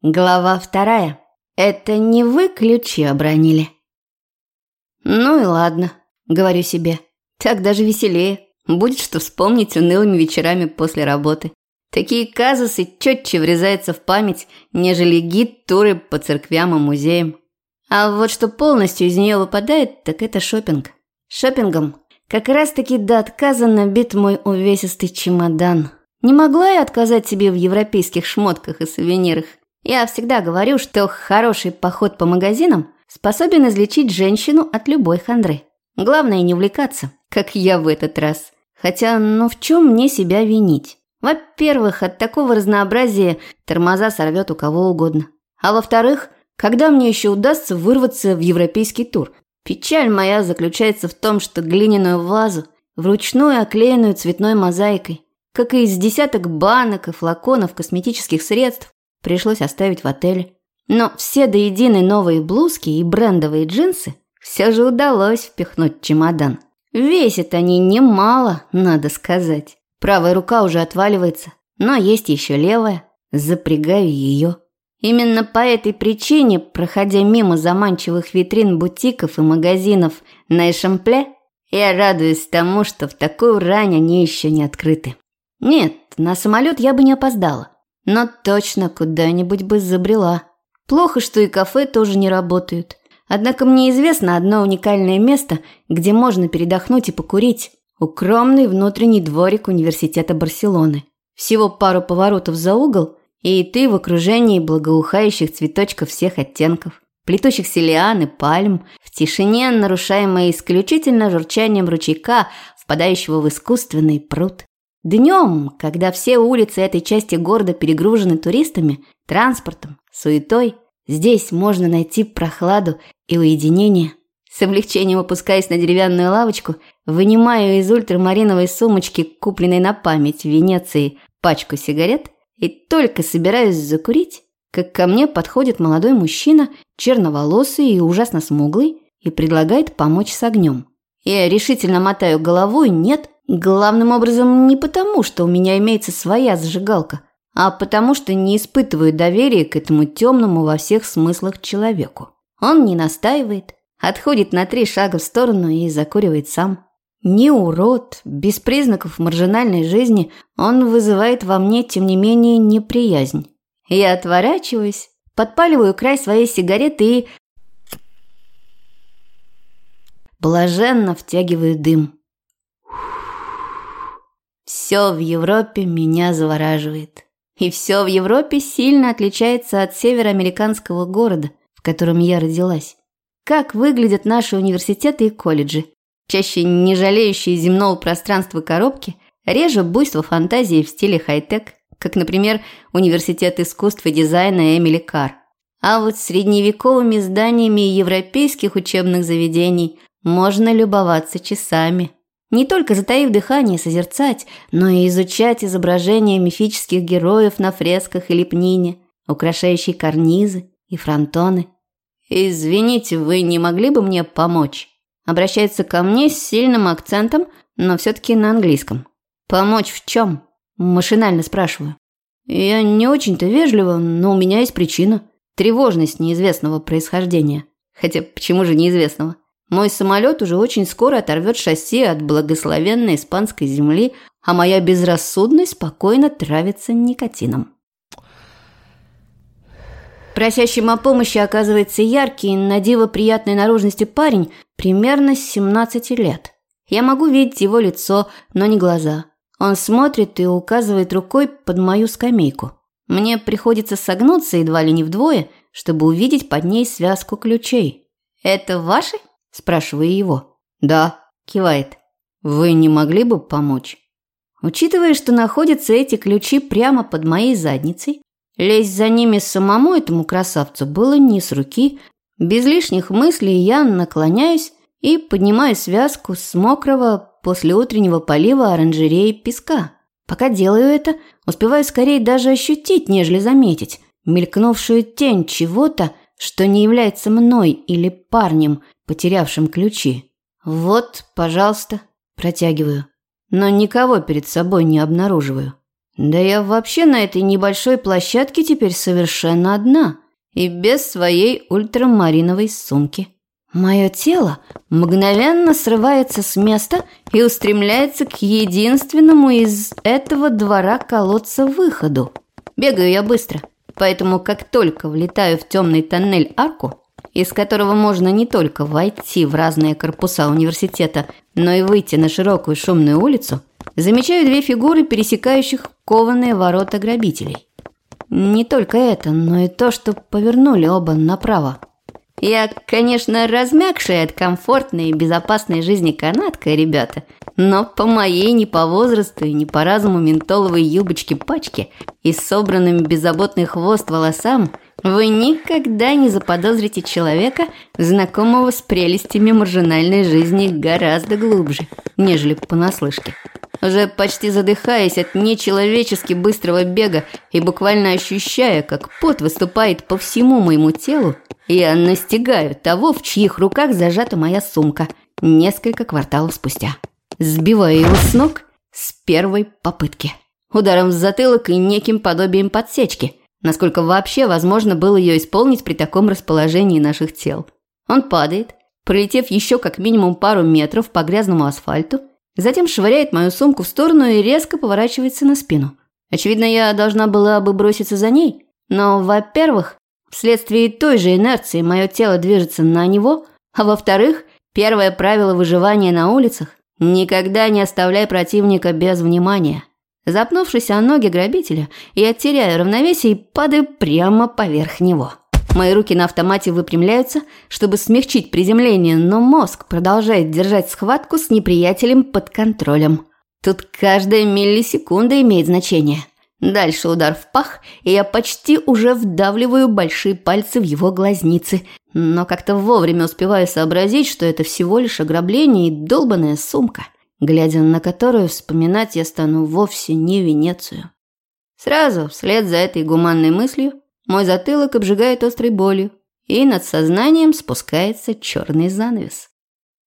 Глава вторая. Это не вы ключи обронили? Ну и ладно, говорю себе. Так даже веселее. Будет что вспомнить унылыми вечерами после работы. Такие казусы четче врезаются в память, нежели гид-туры по церквям и музеям. А вот что полностью из нее выпадает, так это шопинг. Шопингом как раз-таки до отказа набит мой увесистый чемодан. Не могла я отказать себе в европейских шмотках и сувенирах. Я всегда говорю, что хороший поход по магазинам способен излечить женщину от любой хандры. Главное не увлекаться, как я в этот раз. Хотя, ну в чем мне себя винить? Во-первых, от такого разнообразия тормоза сорвет у кого угодно. А во-вторых, когда мне еще удастся вырваться в европейский тур? Печаль моя заключается в том, что глиняную вазу, вручную оклеенную цветной мозаикой, как и из десяток банок и флаконов косметических средств, пришлось оставить в отеле. Но все до единой новые блузки и брендовые джинсы все же удалось впихнуть в чемодан. Весят они немало, надо сказать. Правая рука уже отваливается, но есть еще левая. Запрягаю ее. Именно по этой причине, проходя мимо заманчивых витрин бутиков и магазинов на Эшампле, я радуюсь тому, что в такую рань они еще не открыты. Нет, на самолет я бы не опоздала, но точно куда-нибудь бы забрела. Плохо, что и кафе тоже не работают. Однако мне известно одно уникальное место, где можно передохнуть и покурить. Укромный внутренний дворик университета Барселоны. Всего пару поворотов за угол, и ты в окружении благоухающих цветочков всех оттенков, плетущихся лиан и пальм, в тишине, нарушаемой исключительно журчанием ручейка, впадающего в искусственный пруд. Днем, когда все улицы этой части города перегружены туристами, транспортом, суетой – Здесь можно найти прохладу и уединение. С облегчением опускаясь на деревянную лавочку, вынимаю из ультрамариновой сумочки, купленной на память в Венеции, пачку сигарет и только собираюсь закурить, как ко мне подходит молодой мужчина, черноволосый и ужасно смуглый, и предлагает помочь с огнем. Я решительно мотаю головой «нет», главным образом не потому, что у меня имеется своя зажигалка, а потому что не испытываю доверия к этому темному во всех смыслах человеку. Он не настаивает, отходит на три шага в сторону и закуривает сам. Не урод, без признаков маржинальной жизни, он вызывает во мне, тем не менее, неприязнь. Я отворачиваюсь, подпаливаю край своей сигареты и... Блаженно втягиваю дым. Все в Европе меня завораживает. И все в Европе сильно отличается от североамериканского города, в котором я родилась. Как выглядят наши университеты и колледжи? Чаще не жалеющие земного пространства коробки, реже буйство фантазии в стиле хай-тек, как, например, Университет искусств и дизайна Эмили Карр. А вот средневековыми зданиями европейских учебных заведений можно любоваться часами – не только затаив дыхание созерцать, но и изучать изображения мифических героев на фресках и лепнине, украшающие карнизы и фронтоны. «Извините, вы не могли бы мне помочь?» Обращается ко мне с сильным акцентом, но все-таки на английском. «Помочь в чем?» Машинально спрашиваю. Я не очень-то вежливо, но у меня есть причина. Тревожность неизвестного происхождения. Хотя почему же неизвестного? Мой самолет уже очень скоро оторвет шасси от благословенной испанской земли, а моя безрассудность спокойно травится никотином. Просящим о помощи оказывается яркий, на диво приятной наружности парень примерно с 17 лет. Я могу видеть его лицо, но не глаза. Он смотрит и указывает рукой под мою скамейку. Мне приходится согнуться едва ли не вдвое, чтобы увидеть под ней связку ключей. «Это ваши?» Спрашиваю его. «Да», – кивает. «Вы не могли бы помочь?» Учитывая, что находятся эти ключи прямо под моей задницей, лезть за ними самому этому красавцу было не с руки. Без лишних мыслей я наклоняюсь и поднимаю связку с мокрого после утреннего полива оранжереи песка. Пока делаю это, успеваю скорее даже ощутить, нежели заметить, мелькнувшую тень чего-то, что не является мной или парнем, потерявшим ключи. «Вот, пожалуйста», – протягиваю. Но никого перед собой не обнаруживаю. Да я вообще на этой небольшой площадке теперь совершенно одна и без своей ультрамариновой сумки. Мое тело мгновенно срывается с места и устремляется к единственному из этого двора колодца выходу. Бегаю я быстро, поэтому как только влетаю в темный тоннель арку, из которого можно не только войти в разные корпуса университета, но и выйти на широкую шумную улицу, замечаю две фигуры, пересекающих кованые ворота грабителей. Не только это, но и то, что повернули оба направо. Я, конечно, размягшая от комфортной и безопасной жизни канатка, ребята, но по моей не по возрасту и не по разуму ментоловой юбочке-пачке и собранным беззаботный хвост волосам вы никогда не заподозрите человека, знакомого с прелестями маржинальной жизни гораздо глубже, нежели понаслышке. Уже почти задыхаясь от нечеловечески быстрого бега и буквально ощущая, как пот выступает по всему моему телу, я настигаю того, в чьих руках зажата моя сумка, несколько кварталов спустя. Сбиваю его с ног с первой попытки. Ударом в затылок и неким подобием подсечки, насколько вообще возможно было ее исполнить при таком расположении наших тел. Он падает, пролетев еще как минимум пару метров по грязному асфальту, затем швыряет мою сумку в сторону и резко поворачивается на спину. Очевидно, я должна была бы броситься за ней, но, во-первых, Вследствие той же инерции мое тело движется на него, а во-вторых, первое правило выживания на улицах – никогда не оставляй противника без внимания. Запнувшись о ноги грабителя, я теряю равновесие и падаю прямо поверх него. Мои руки на автомате выпрямляются, чтобы смягчить приземление, но мозг продолжает держать схватку с неприятелем под контролем. Тут каждая миллисекунда имеет значение – Дальше удар в пах, и я почти уже вдавливаю большие пальцы в его глазницы, но как-то вовремя успеваю сообразить, что это всего лишь ограбление и долбанная сумка, глядя на которую вспоминать я стану вовсе не Венецию. Сразу, вслед за этой гуманной мыслью, мой затылок обжигает острой болью, и над сознанием спускается черный занавес.